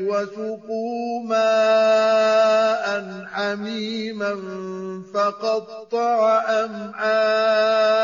وسقوا ماء حميما فقطع أمعاء